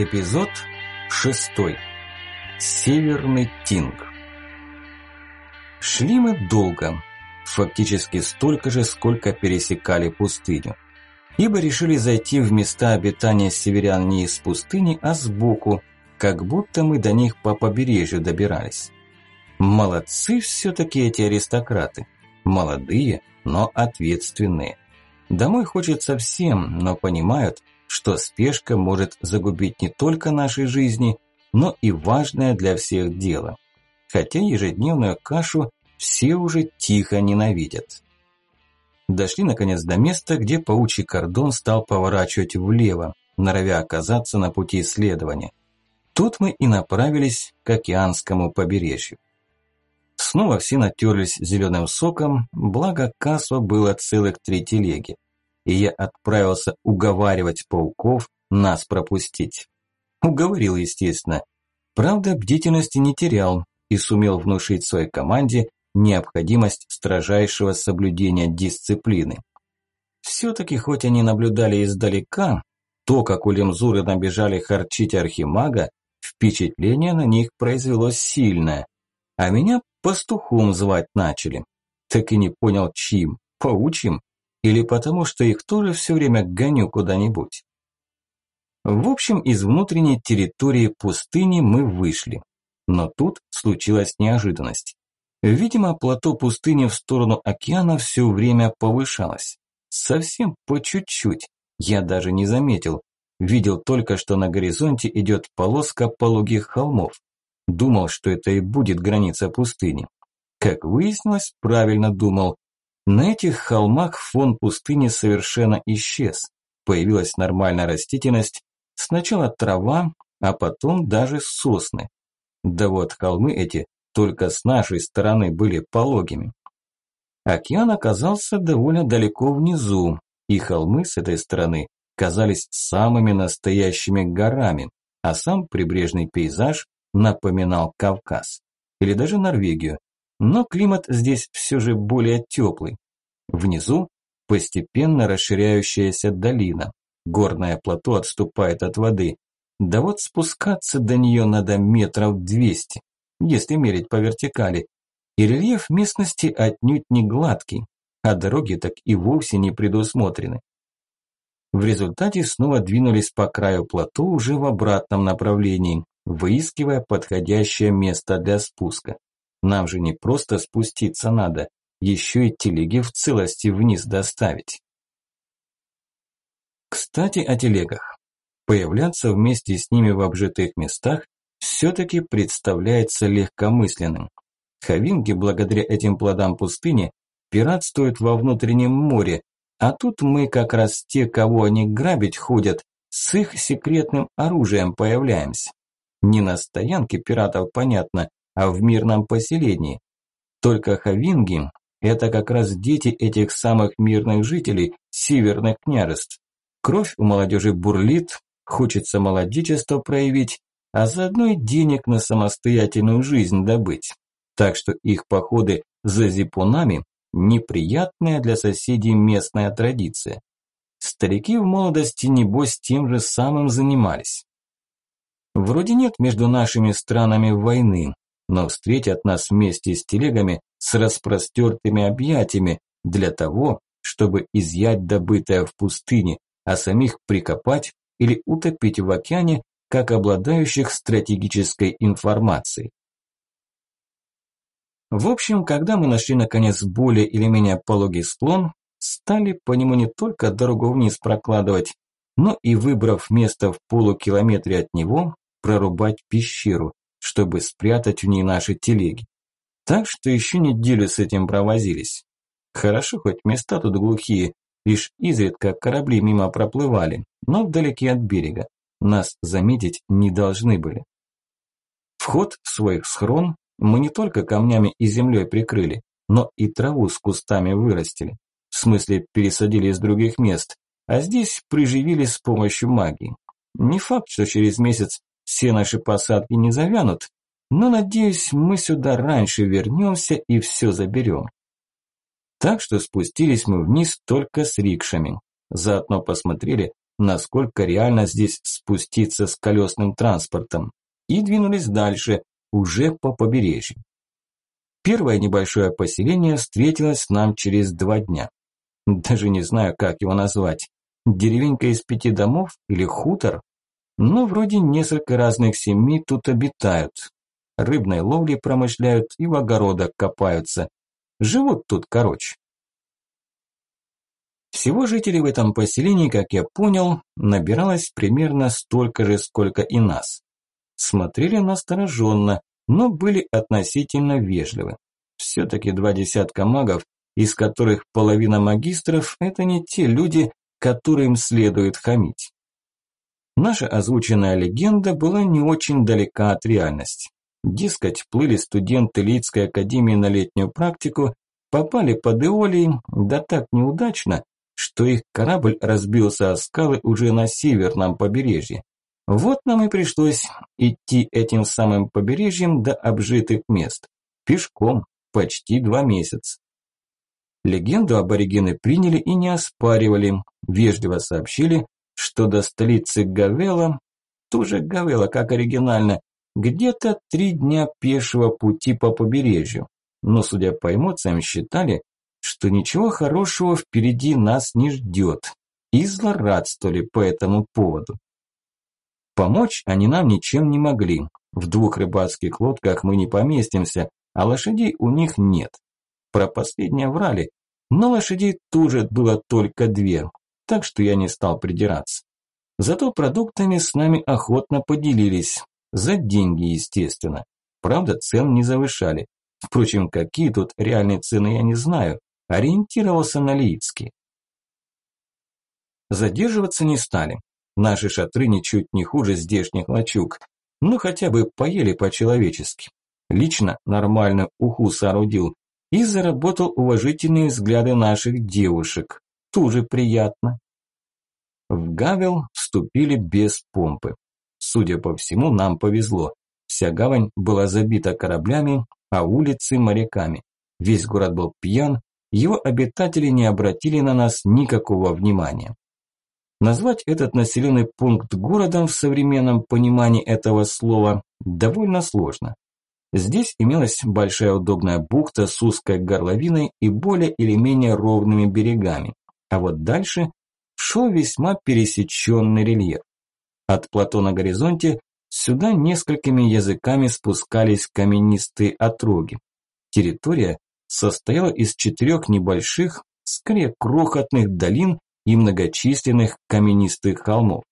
Эпизод шестой. Северный Тинг. Шли мы долго, фактически столько же, сколько пересекали пустыню. Ибо решили зайти в места обитания северян не из пустыни, а сбоку, как будто мы до них по побережью добирались. Молодцы все-таки эти аристократы. Молодые, но ответственные. Домой хочется всем, но понимают, что спешка может загубить не только наши жизни, но и важное для всех дело. Хотя ежедневную кашу все уже тихо ненавидят. Дошли наконец до места, где паучий кордон стал поворачивать влево, норовя оказаться на пути исследования. Тут мы и направились к океанскому побережью. Снова все натерлись зеленым соком, благо кассу было целых три телеги и я отправился уговаривать пауков нас пропустить. Уговорил, естественно. Правда, бдительности не терял и сумел внушить своей команде необходимость строжайшего соблюдения дисциплины. Все-таки, хоть они наблюдали издалека, то, как у Лемзуры набежали харчить архимага, впечатление на них произвело сильное. А меня пастухом звать начали. Так и не понял, чьим, паучьим или потому, что их тоже все время гоню куда-нибудь. В общем, из внутренней территории пустыни мы вышли. Но тут случилась неожиданность. Видимо, плато пустыни в сторону океана все время повышалось. Совсем по чуть-чуть. Я даже не заметил. Видел только, что на горизонте идет полоска пологих холмов. Думал, что это и будет граница пустыни. Как выяснилось, правильно думал. На этих холмах фон пустыни совершенно исчез. Появилась нормальная растительность, сначала трава, а потом даже сосны. Да вот холмы эти только с нашей стороны были пологими. Океан оказался довольно далеко внизу, и холмы с этой стороны казались самыми настоящими горами, а сам прибрежный пейзаж напоминал Кавказ или даже Норвегию, но климат здесь все же более теплый. Внизу постепенно расширяющаяся долина. Горное плато отступает от воды. Да вот спускаться до нее надо метров двести, если мерить по вертикали. И рельеф местности отнюдь не гладкий, а дороги так и вовсе не предусмотрены. В результате снова двинулись по краю плато уже в обратном направлении, выискивая подходящее место для спуска. Нам же не просто спуститься надо, еще и телеги в целости вниз доставить. Кстати, о телегах. Появляться вместе с ними в обжитых местах все-таки представляется легкомысленным. Хавинги, благодаря этим плодам пустыни, пиратствуют во внутреннем море, а тут мы как раз те, кого они грабить ходят, с их секретным оружием появляемся. Не на стоянке пиратов, понятно, а в мирном поселении. Только хавинги это как раз дети этих самых мирных жителей северных княжеств. Кровь у молодежи бурлит, хочется молодечество проявить, а заодно и денег на самостоятельную жизнь добыть. Так что их походы за зипунами – неприятная для соседей местная традиция. Старики в молодости, небось, тем же самым занимались. Вроде нет между нашими странами войны, но встретят нас вместе с телегами с распростертыми объятиями для того, чтобы изъять добытое в пустыне, а самих прикопать или утопить в океане, как обладающих стратегической информацией. В общем, когда мы нашли наконец более или менее пологий склон, стали по нему не только дорогу вниз прокладывать, но и, выбрав место в полукилометре от него, прорубать пещеру, чтобы спрятать в ней наши телеги. Так что еще неделю с этим провозились. Хорошо, хоть места тут глухие, лишь изредка корабли мимо проплывали, но вдалеке от берега. Нас заметить не должны были. Вход в свой схрон мы не только камнями и землей прикрыли, но и траву с кустами вырастили. В смысле, пересадили из других мест, а здесь приживили с помощью магии. Не факт, что через месяц все наши посадки не завянут, но, надеюсь, мы сюда раньше вернемся и все заберем. Так что спустились мы вниз только с рикшами. Заодно посмотрели, насколько реально здесь спуститься с колесным транспортом, и двинулись дальше, уже по побережью. Первое небольшое поселение встретилось нам через два дня. Даже не знаю, как его назвать. Деревенька из пяти домов или хутор? Но вроде несколько разных семей тут обитают. Рыбной ловлей промышляют и в огородах копаются. Живут тут короче. Всего жителей в этом поселении, как я понял, набиралось примерно столько же, сколько и нас. Смотрели настороженно, но были относительно вежливы. Все-таки два десятка магов, из которых половина магистров – это не те люди, которым следует хамить. Наша озвученная легенда была не очень далека от реальности. Дескать, плыли студенты Лидской академии на летнюю практику, попали под Иолией, да так неудачно, что их корабль разбился о скалы уже на северном побережье. Вот нам и пришлось идти этим самым побережьем до обжитых мест. Пешком, почти два месяца. Легенду аборигены приняли и не оспаривали, вежливо сообщили, что до столицы Гавела, тоже Гавела, как оригинально, где-то три дня пешего пути по побережью. Но, судя по эмоциям, считали, что ничего хорошего впереди нас не ждет. И злорадствовали по этому поводу. Помочь они нам ничем не могли. В двух рыбацких лодках мы не поместимся, а лошадей у них нет. Про последнее врали, но лошадей тоже было только две, так что я не стал придираться. Зато продуктами с нами охотно поделились. За деньги, естественно. Правда, цен не завышали. Впрочем, какие тут реальные цены, я не знаю. Ориентировался на Лиицкий. Задерживаться не стали. Наши шатры ничуть не хуже здешних лачуг. Ну хотя бы поели по-человечески. Лично нормально уху соорудил и заработал уважительные взгляды наших девушек. Тоже приятно. В Гавел вступили без помпы. Судя по всему, нам повезло. Вся гавань была забита кораблями, а улицы – моряками. Весь город был пьян, его обитатели не обратили на нас никакого внимания. Назвать этот населенный пункт городом в современном понимании этого слова довольно сложно. Здесь имелась большая удобная бухта с узкой горловиной и более или менее ровными берегами. А вот дальше шел весьма пересеченный рельеф. От плато на горизонте сюда несколькими языками спускались каменистые отроги. Территория состояла из четырех небольших, скорее крохотных долин и многочисленных каменистых холмов.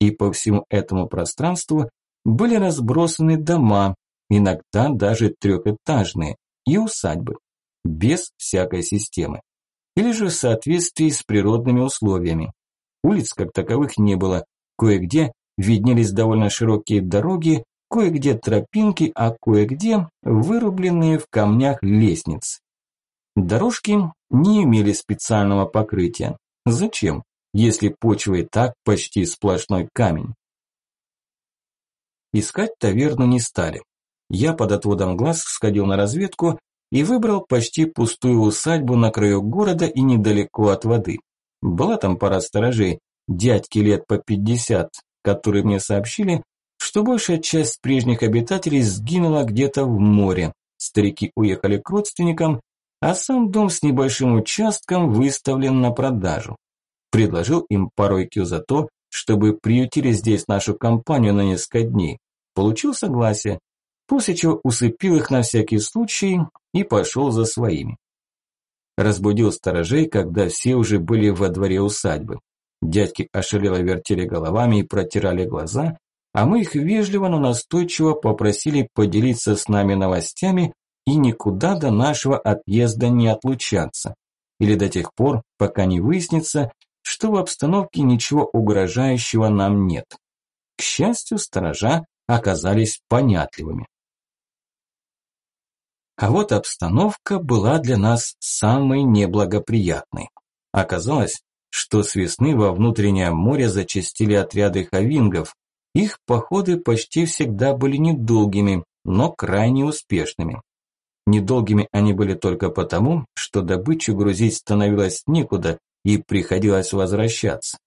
И по всему этому пространству были разбросаны дома, иногда даже трехэтажные, и усадьбы, без всякой системы. Или же в соответствии с природными условиями. Улиц как таковых не было, кое-где виднелись довольно широкие дороги, кое-где тропинки, а кое-где вырубленные в камнях лестницы. Дорожки не имели специального покрытия. Зачем, если почва и так почти сплошной камень? Искать таверну не стали. Я под отводом глаз сходил на разведку и выбрал почти пустую усадьбу на краю города и недалеко от воды. Была там пара сторожей, дядьки лет по 50, которые мне сообщили, что большая часть прежних обитателей сгинула где-то в море. Старики уехали к родственникам, а сам дом с небольшим участком выставлен на продажу. Предложил им пару IQ за то, чтобы приютили здесь нашу компанию на несколько дней. Получил согласие, после чего усыпил их на всякий случай и пошел за своими. Разбудил сторожей, когда все уже были во дворе усадьбы. Дядьки ошалело вертели головами и протирали глаза, а мы их вежливо, но настойчиво попросили поделиться с нами новостями и никуда до нашего отъезда не отлучаться. Или до тех пор, пока не выяснится, что в обстановке ничего угрожающего нам нет. К счастью, сторожа оказались понятливыми. А вот обстановка была для нас самой неблагоприятной. Оказалось, что с весны во внутреннее море зачастили отряды хавингов. Их походы почти всегда были недолгими, но крайне успешными. Недолгими они были только потому, что добычу грузить становилось некуда и приходилось возвращаться.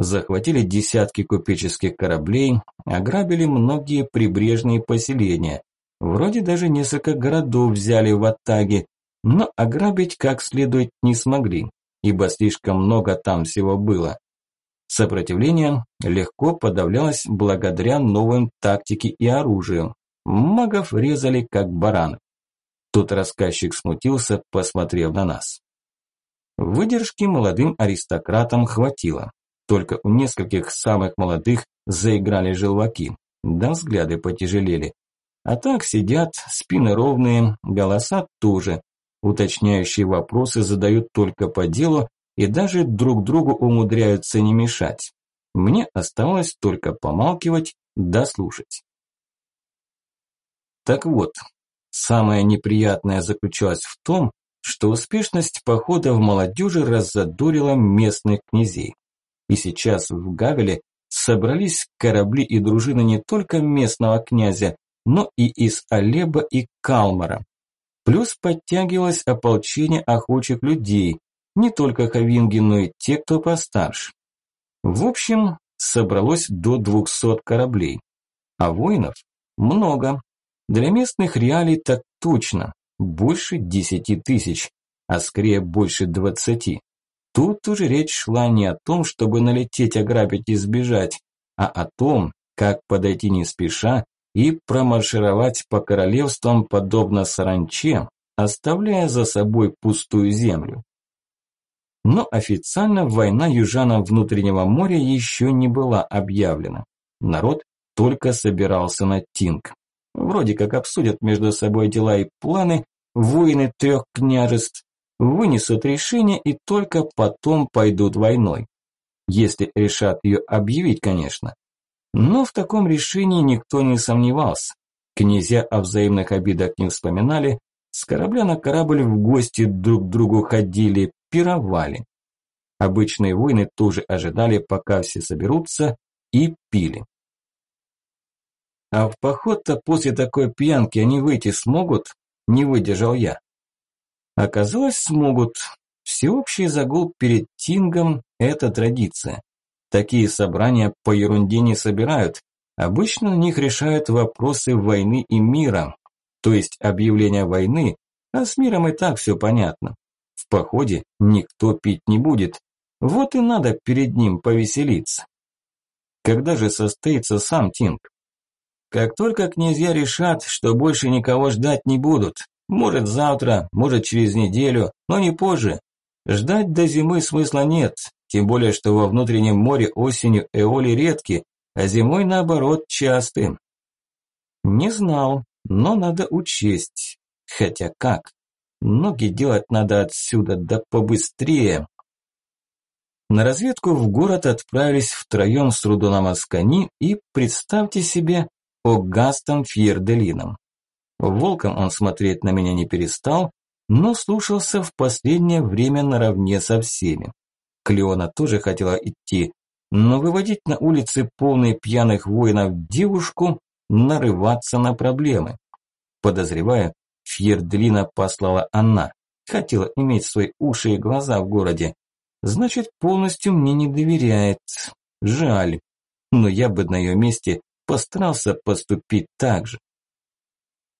захватили десятки купеческих кораблей, ограбили многие прибрежные поселения. Вроде даже несколько городов взяли в Атаге, но ограбить как следует не смогли, ибо слишком много там всего было. Сопротивление легко подавлялось благодаря новым тактике и оружию. Магов резали как баран. Тут рассказчик смутился, посмотрев на нас. Выдержки молодым аристократам хватило. Только у нескольких самых молодых заиграли желваки, да взгляды потяжелели. А так сидят, спины ровные, голоса тоже. Уточняющие вопросы задают только по делу и даже друг другу умудряются не мешать. Мне оставалось только помалкивать да слушать. Так вот, самое неприятное заключалось в том, что успешность похода в молодежи раззадорила местных князей. И сейчас в Гавеле собрались корабли и дружины не только местного князя, но и из Алеба и Калмара. Плюс подтягивалось ополчение охочих людей, не только хавинги, но и те, кто постарше. В общем, собралось до 200 кораблей, а воинов много. Для местных реалий так точно, больше 10 тысяч, а скорее больше 20. Тут уже речь шла не о том, чтобы налететь, ограбить и сбежать, а о том, как подойти не спеша и промаршировать по королевствам подобно саранче, оставляя за собой пустую землю. Но официально война южанам внутреннего моря еще не была объявлена. Народ только собирался на Тинг. Вроде как обсудят между собой дела и планы воины трех княжеств, вынесут решение и только потом пойдут войной. Если решат ее объявить, конечно. Но в таком решении никто не сомневался. Князья о взаимных обидах не вспоминали, с корабля на корабль в гости друг к другу ходили, пировали. Обычные воины тоже ожидали, пока все соберутся, и пили. А в поход-то после такой пьянки они выйти смогут? Не выдержал я. Оказалось, смогут. Всеобщий загул перед Тингом – это традиция. Такие собрания по ерунде не собирают. Обычно на них решают вопросы войны и мира. То есть объявление войны, а с миром и так все понятно. В походе никто пить не будет. Вот и надо перед ним повеселиться. Когда же состоится сам Тинг? Как только князья решат, что больше никого ждать не будут, может завтра, может через неделю, но не позже. Ждать до зимы смысла нет, тем более, что во внутреннем море осенью эоли редки, а зимой наоборот часты. Не знал, но надо учесть. Хотя как? Ноги делать надо отсюда, да побыстрее. На разведку в город отправились втроем с Рудоном Аскани и, представьте себе, Огастом Фьерделином. Волком он смотреть на меня не перестал, но слушался в последнее время наравне со всеми. Клеона тоже хотела идти, но выводить на улицы полные пьяных воинов девушку, нарываться на проблемы. Подозреваю, Фьердлина послала она, хотела иметь свои уши и глаза в городе. Значит, полностью мне не доверяет. Жаль, но я бы на ее месте постарался поступить так же.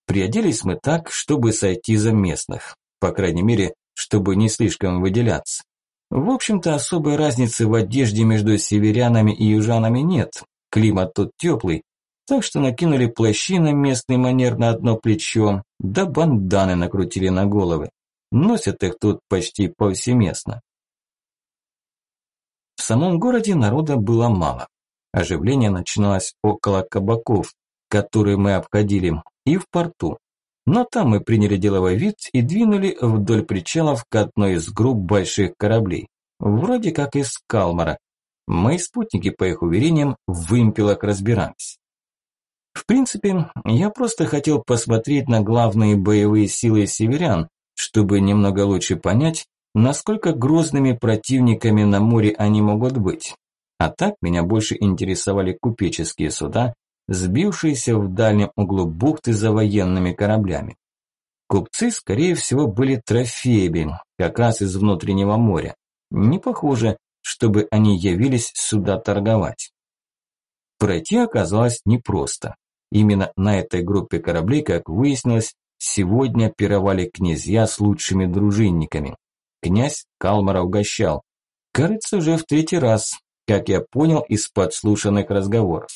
Приоделись мы так, чтобы сойти за местных. По крайней мере, чтобы не слишком выделяться. В общем-то, особой разницы в одежде между северянами и южанами нет. Климат тут теплый, так что накинули плащи на местный манер на одно плечо, да банданы накрутили на головы. Носят их тут почти повсеместно. В самом городе народа было мало. Оживление начиналось около кабаков, которые мы обходили, и в порту. Но там мы приняли деловой вид и двинули вдоль причалов к одной из групп больших кораблей. Вроде как из Калмара. Мои спутники, по их уверениям, в вымпелах разбирались. В принципе, я просто хотел посмотреть на главные боевые силы северян, чтобы немного лучше понять, насколько грозными противниками на море они могут быть. А так меня больше интересовали купеческие суда, сбившиеся в дальнем углу бухты за военными кораблями. Купцы, скорее всего, были трофеями, как раз из внутреннего моря. Не похоже, чтобы они явились сюда торговать. Пройти оказалось непросто. Именно на этой группе кораблей, как выяснилось, сегодня пировали князья с лучшими дружинниками. Князь Калмара угощал. Кажется, уже в третий раз, как я понял из подслушанных разговоров.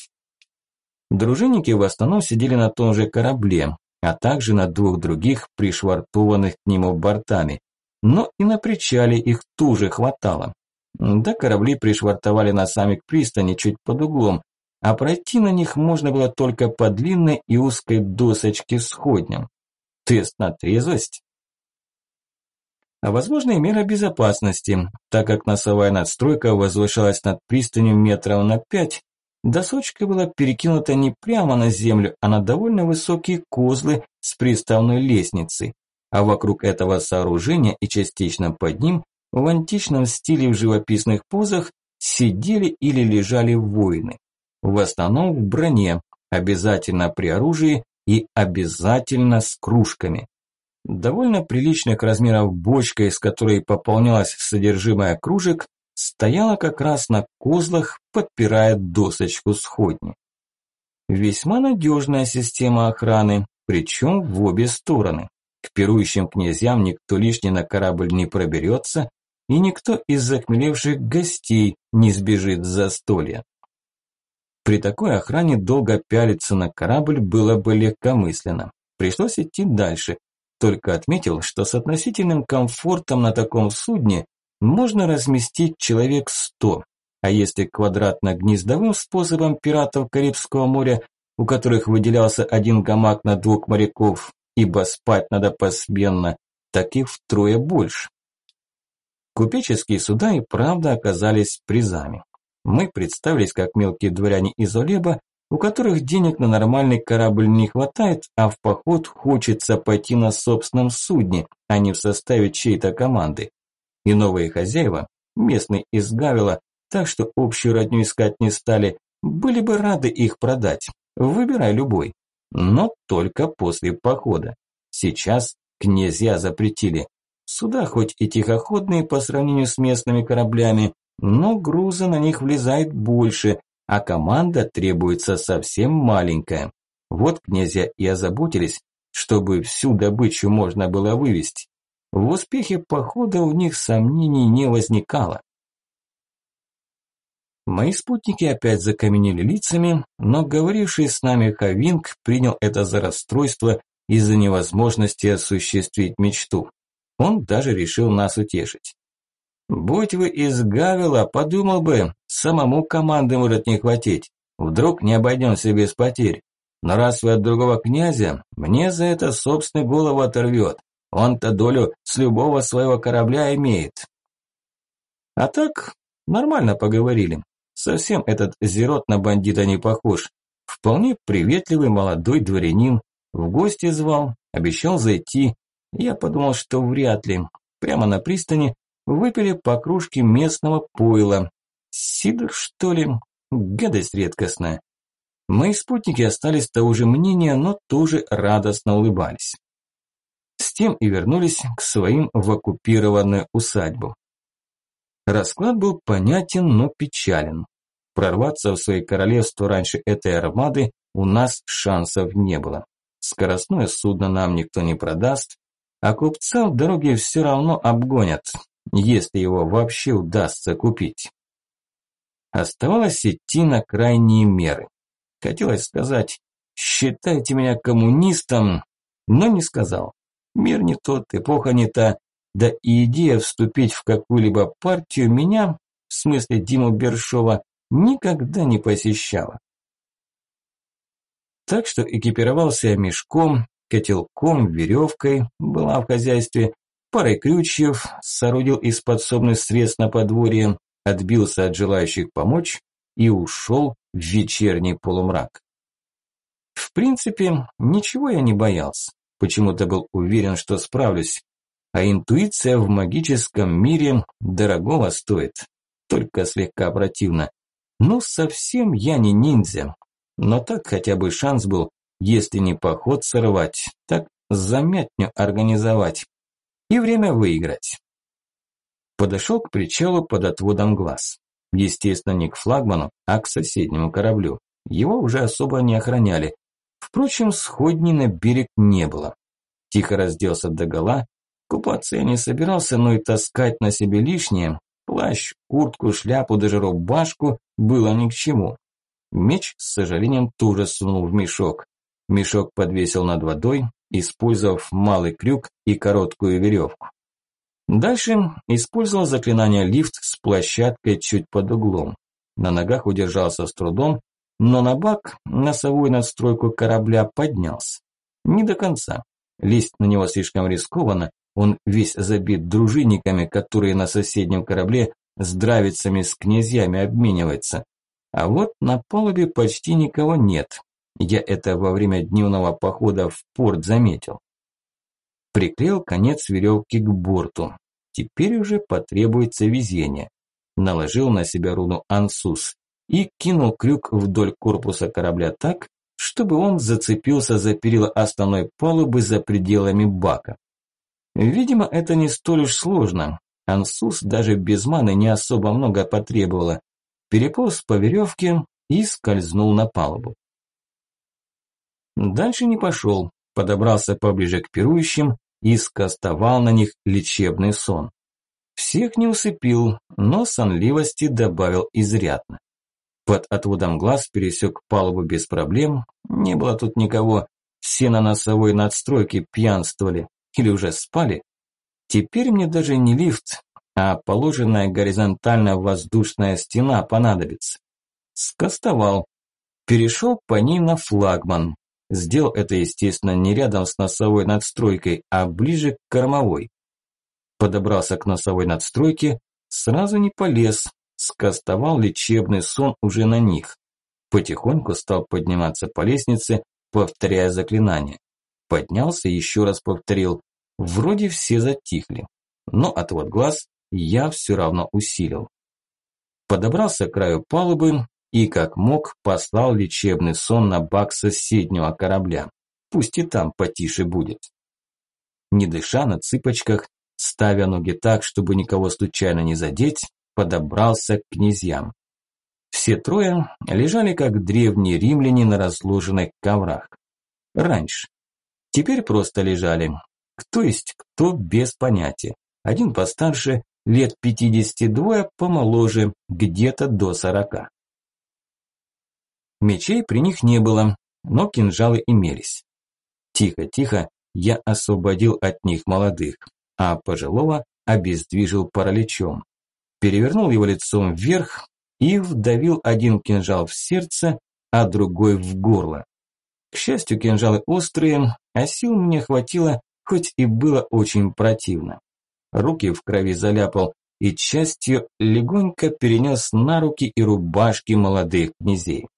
Дружинники в основном сидели на том же корабле, а также на двух других пришвартованных к нему бортами. Но и на причале их тоже хватало. Да корабли пришвартовали носами к пристани чуть под углом, а пройти на них можно было только по длинной и узкой досочке сходням. Тест на трезвость? А возможно и мера безопасности, так как носовая надстройка возвышалась над пристанью метров на пять, досочка была перекинута не прямо на землю, а на довольно высокие козлы с приставной лестницей, а вокруг этого сооружения и частично под ним в античном стиле в живописных позах сидели или лежали воины в основном в броне, обязательно при оружии и обязательно с кружками. Довольно приличных размеров бочка, из которой пополнялось содержимое кружек, стояла как раз на козлах, подпирая досочку сходни. Весьма надежная система охраны, причем в обе стороны. К пирующим князьям никто лишний на корабль не проберется, и никто из захмелевших гостей не сбежит с застолья. При такой охране долго пялиться на корабль было бы легкомысленно. Пришлось идти дальше. Только отметил, что с относительным комфортом на таком судне можно разместить человек сто. А если квадратно-гнездовым способом пиратов Карибского моря, у которых выделялся один гамак на двух моряков, ибо спать надо посменно, так и втрое больше. Купеческие суда и правда оказались призами. Мы представились как мелкие дворяне из Олеба, у которых денег на нормальный корабль не хватает, а в поход хочется пойти на собственном судне, а не в составе чьей-то команды. И новые хозяева, местный из Гавила, так что общую родню искать не стали, были бы рады их продать. Выбирай любой. Но только после похода. Сейчас князья запретили. Суда хоть и тихоходные по сравнению с местными кораблями, но груза на них влезает больше, а команда требуется совсем маленькая. Вот князья и озаботились, чтобы всю добычу можно было вывести. В успехе похода у них сомнений не возникало. Мои спутники опять закаменели лицами, но говоривший с нами Хавинг принял это за расстройство из-за невозможности осуществить мечту. Он даже решил нас утешить. Будь вы из Гавела, подумал бы, самому команды может не хватить. Вдруг не обойдемся без потерь. Но раз вы от другого князя, мне за это собственную голову оторвет. Он-то долю с любого своего корабля имеет. А так, нормально поговорили. Совсем этот зерот на бандита не похож. Вполне приветливый молодой дворянин. В гости звал, обещал зайти. Я подумал, что вряд ли. Прямо на пристани выпили по кружке местного пойла. Сидр, что ли? Гадость редкостная. Мои спутники остались того же мнения, но тоже радостно улыбались. Тем и вернулись к своим в оккупированную усадьбу. Расклад был понятен, но печален. Прорваться в свои королевства раньше этой армады у нас шансов не было. Скоростное судно нам никто не продаст, а купца в дороге все равно обгонят, если его вообще удастся купить. Оставалось идти на крайние меры. Хотелось сказать «считайте меня коммунистом», но не сказал. Мир не тот, эпоха не та, да и идея вступить в какую-либо партию меня, в смысле Диму Бершова, никогда не посещала. Так что экипировался я мешком, котелком, веревкой, была в хозяйстве, парой крючьев, соорудил из подсобных средств на подворье, отбился от желающих помочь и ушел в вечерний полумрак. В принципе, ничего я не боялся. Почему-то был уверен, что справлюсь. А интуиция в магическом мире дорогого стоит. Только слегка противно. Ну, совсем я не ниндзя. Но так хотя бы шанс был, если не поход сорвать, так замятню организовать и время выиграть. Подошел к причалу под отводом глаз. Естественно, не к флагману, а к соседнему кораблю. Его уже особо не охраняли. Впрочем, сходни на берег не было. Тихо разделся догола. Купаться я не собирался, но и таскать на себе лишнее, плащ, куртку, шляпу, даже рубашку, было ни к чему. Меч, с сожалением, тоже сунул в мешок. Мешок подвесил над водой, использовав малый крюк и короткую веревку. Дальше использовал заклинание лифт с площадкой чуть под углом. На ногах удержался с трудом, но на бак, носовую надстройку корабля поднялся. Не до конца. Лезть на него слишком рискованно, он весь забит дружинниками, которые на соседнем корабле с дравицами с князьями обмениваются. А вот на палубе почти никого нет. Я это во время дневного похода в порт заметил. Приклеил конец веревки к борту. Теперь уже потребуется везение. Наложил на себя руну Ансус и кинул крюк вдоль корпуса корабля так, чтобы он зацепился за перила основной палубы за пределами бака. Видимо, это не столь уж сложно. Ансус даже без маны не особо много потребовало. Переполз по веревке и скользнул на палубу. Дальше не пошел, подобрался поближе к пирующим и скостовал на них лечебный сон. Всех не усыпил, но сонливости добавил изрядно. Под отводом глаз пересек палубу без проблем, не было тут никого, все на носовой надстройке пьянствовали или уже спали. Теперь мне даже не лифт, а положенная горизонтально воздушная стена понадобится. Скостовал, перешел по ней на флагман, Сделал это, естественно, не рядом с носовой надстройкой, а ближе к кормовой. Подобрался к носовой надстройке, сразу не полез, скостовал лечебный сон уже на них. Потихоньку стал подниматься по лестнице, повторяя заклинание. Поднялся, еще раз повторил. Вроде все затихли, но отвод глаз я все равно усилил. Подобрался к краю палубы, и как мог послал лечебный сон на бак соседнего корабля. Пусть и там потише будет. Не дыша на цыпочках, ставя ноги так, чтобы никого случайно не задеть, подобрался к князьям. Все трое лежали как древние римляне на разложенных коврах. Раньше. Теперь просто лежали. Кто есть кто, без понятия. Один постарше, лет 52, помоложе, где-то до 40. Мечей при них не было, но кинжалы имелись. Тихо-тихо я освободил от них молодых, а пожилого обездвижил параличом. Перевернул его лицом вверх и вдавил один кинжал в сердце, а другой в горло. К счастью, кинжалы острые, а сил мне хватило, хоть и было очень противно. Руки в крови заляпал и частью легонько перенес на руки и рубашки молодых князей.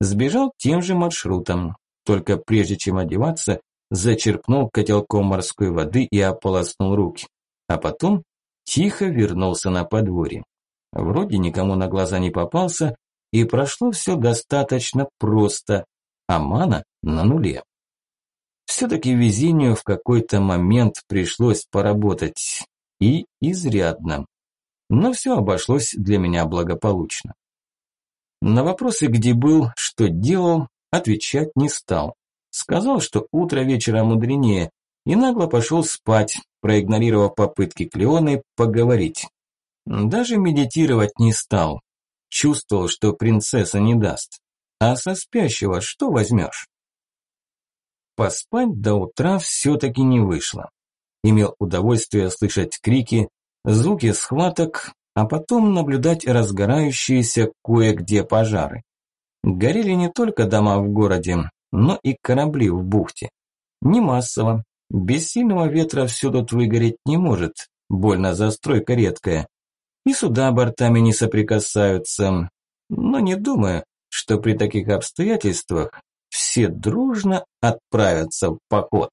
Сбежал тем же маршрутом, только прежде чем одеваться, зачерпнул котелком морской воды и ополоснул руки. А потом тихо вернулся на подворье. Вроде никому на глаза не попался, и прошло все достаточно просто, а мана на нуле. Все-таки везению в какой-то момент пришлось поработать, и изрядно. Но все обошлось для меня благополучно. На вопросы, где был, что делал, отвечать не стал. Сказал, что утро вечера мудренее, и нагло пошел спать, проигнорировав попытки Клеоны поговорить. Даже медитировать не стал. Чувствовал, что принцесса не даст. А со спящего что возьмешь? Поспать до утра все-таки не вышло. Имел удовольствие слышать крики, звуки схваток, а потом наблюдать разгорающиеся кое-где пожары. Горели не только дома в городе, но и корабли в бухте. Не массово. Без сильного ветра все тут выгореть не может, больно застройка редкая. И суда бортами не соприкасаются. Но не думаю, что при таких обстоятельствах все дружно отправятся в поход.